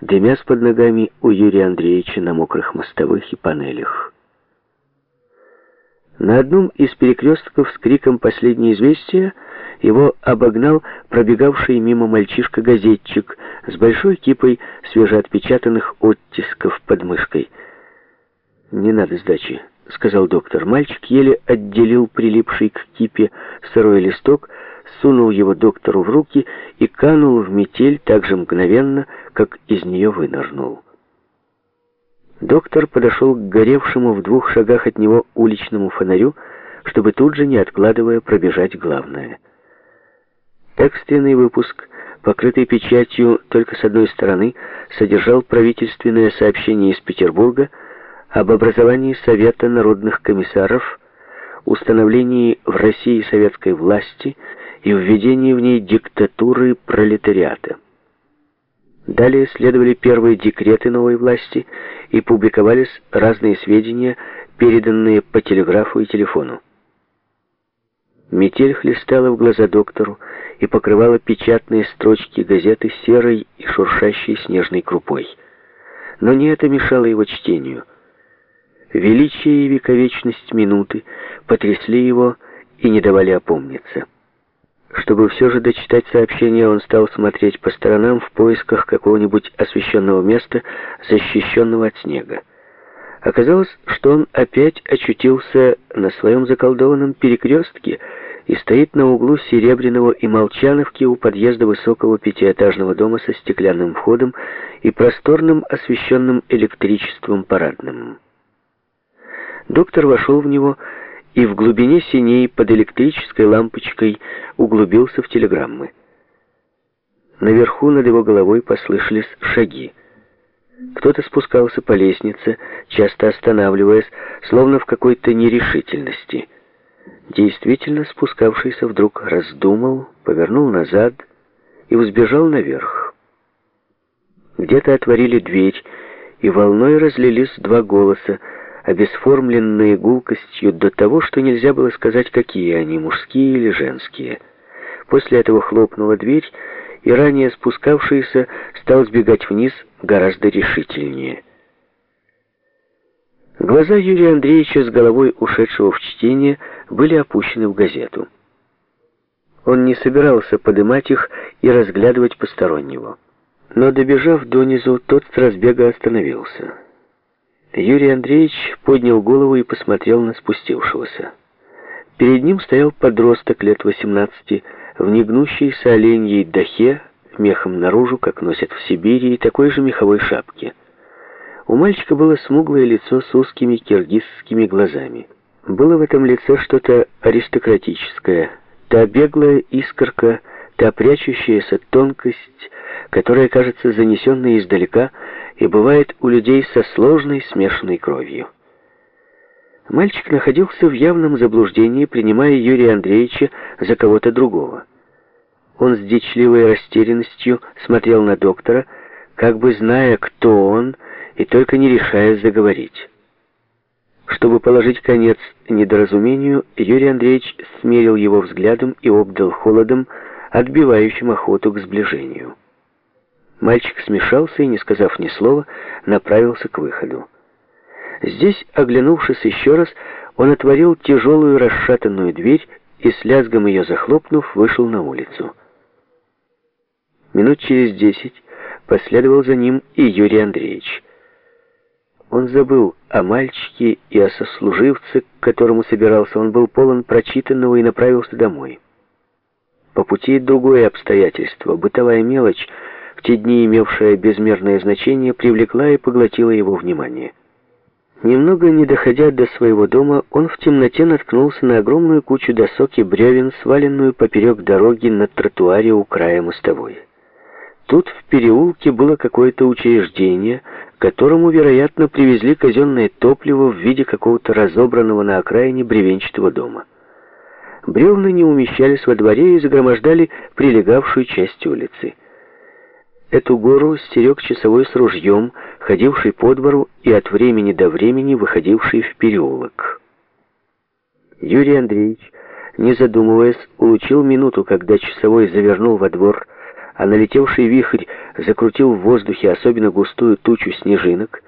дымясь под ногами у Юрия Андреевича на мокрых мостовых и панелях. На одном из перекрестков с криком «Последнее известие» его обогнал пробегавший мимо мальчишка-газетчик с большой кипой свежеотпечатанных оттисков под мышкой. «Не надо сдачи», — сказал доктор. Мальчик еле отделил прилипший к кипе сырой листок, сунул его доктору в руки и канул в метель так же мгновенно, как из нее вынырнул. Доктор подошел к горевшему в двух шагах от него уличному фонарю, чтобы тут же, не откладывая, пробежать главное. Экстренный выпуск, покрытый печатью только с одной стороны, содержал правительственное сообщение из Петербурга об образовании Совета народных комиссаров, установлении в России советской власти и введении в ней диктатуры пролетариата. Далее следовали первые декреты новой власти и публиковались разные сведения, переданные по телеграфу и телефону. Метель хлестала в глаза доктору и покрывала печатные строчки газеты серой и шуршащей снежной крупой. Но не это мешало его чтению. Величие и вековечность минуты потрясли его и не давали опомниться. Чтобы все же дочитать сообщение, он стал смотреть по сторонам в поисках какого-нибудь освещенного места, защищенного от снега. Оказалось, что он опять очутился на своем заколдованном перекрестке и стоит на углу Серебряного и Молчановки у подъезда высокого пятиэтажного дома со стеклянным входом и просторным освещенным электричеством парадным. Доктор вошел в него и в глубине синей под электрической лампочкой углубился в телеграммы. Наверху над его головой послышались шаги. Кто-то спускался по лестнице, часто останавливаясь, словно в какой-то нерешительности. Действительно спускавшийся вдруг раздумал, повернул назад и взбежал наверх. Где-то отворили дверь, и волной разлились два голоса, обесформленные гулкостью до того, что нельзя было сказать, какие они, мужские или женские. После этого хлопнула дверь, и ранее спускавшийся стал сбегать вниз гораздо решительнее. Глаза Юрия Андреевича с головой ушедшего в чтение были опущены в газету. Он не собирался подымать их и разглядывать постороннего. Но, добежав донизу, тот с разбега остановился. Юрий Андреевич поднял голову и посмотрел на спустившегося. Перед ним стоял подросток лет 18 в негнущейся оленьей дахе, мехом наружу, как носят в Сибири, и такой же меховой шапке. У мальчика было смуглое лицо с узкими киргизскими глазами. Было в этом лице что-то аристократическое, та беглая искорка, та прячущаяся тонкость, которая кажется занесенной издалека и бывает у людей со сложной смешанной кровью. Мальчик находился в явном заблуждении, принимая Юрия Андреевича за кого-то другого. Он с дичливой растерянностью смотрел на доктора, как бы зная, кто он, и только не решаясь заговорить. Чтобы положить конец недоразумению, Юрий Андреевич смерил его взглядом и обдал холодом, отбивающим охоту к сближению. Мальчик смешался и, не сказав ни слова, направился к выходу. Здесь, оглянувшись еще раз, он отворил тяжелую расшатанную дверь и, с лязгом ее захлопнув, вышел на улицу. Минут через десять последовал за ним и Юрий Андреевич. Он забыл о мальчике и о сослуживце, к которому собирался. Он был полон прочитанного и направился домой. По пути другое обстоятельство, бытовая мелочь — в те дни имевшая безмерное значение, привлекла и поглотила его внимание. Немного не доходя до своего дома, он в темноте наткнулся на огромную кучу досок и бревен, сваленную поперек дороги на тротуаре у края мостовой. Тут в переулке было какое-то учреждение, которому, вероятно, привезли казенное топливо в виде какого-то разобранного на окраине бревенчатого дома. Бревна не умещались во дворе и загромождали прилегавшую часть улицы. Эту гору стерег часовой с ружьем, ходивший по двору и от времени до времени выходивший в переулок. Юрий Андреевич, не задумываясь, улучил минуту, когда часовой завернул во двор, а налетевший вихрь закрутил в воздухе особенно густую тучу снежинок,